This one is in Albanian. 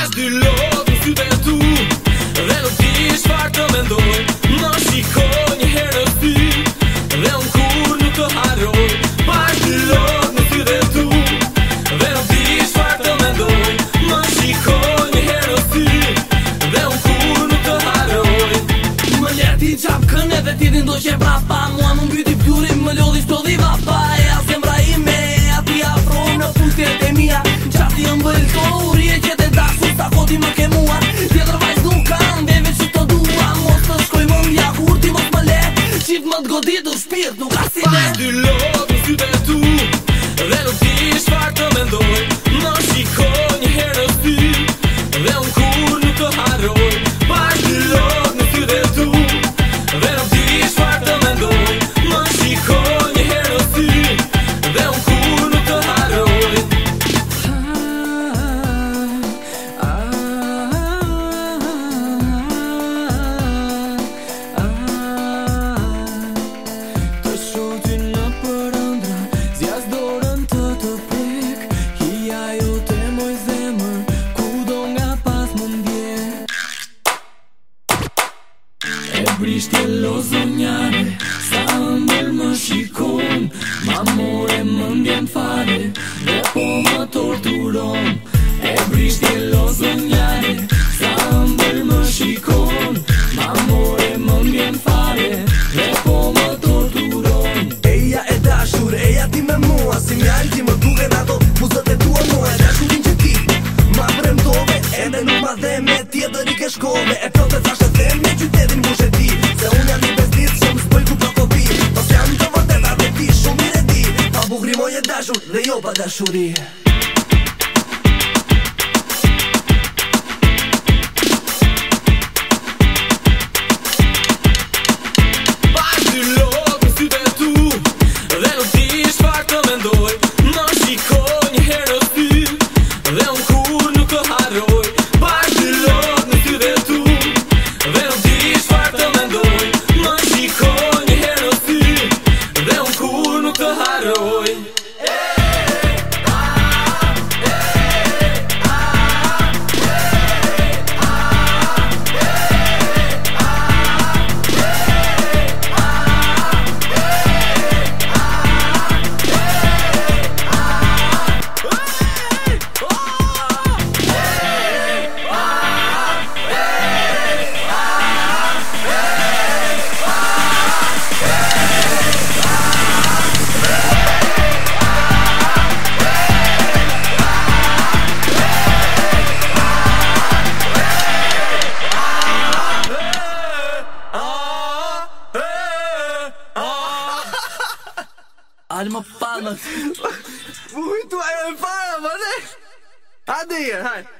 as dy lodë në sy për tu Dhe nuk di shfar të mendoj Më shiko një herë të ty Dhe unë kur nuk të haroj Pash dy lodë në sy dhe tu Dhe nuk di shfar të mendoj Më shiko një herë të ty Dhe unë kur nuk të haroj Më lërti qapë këne dhe ti dindoj që prapa Mua më mbyti pjuri më lodhi shto dhe i vapa bandidos, pire, nunca ishte lozonjare Sa ndër më shikon Ma more më ndjen fare Dhe po më torturon E brishte lozonjare Sa ndër më shikon Ma more më ndjen fare Dhe po më torturon Eja e dashur, eja ti me mua Si mjallë ti më duke në ato Muzët e tua mua E dashurin që ti Ma vrem tove E me nuk ma dhe me tjetër i keshkove E 我在树底。ali uma palma. Muito. É, é, fala, mano. É. Adinha, vai.